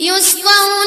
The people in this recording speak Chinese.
يسقون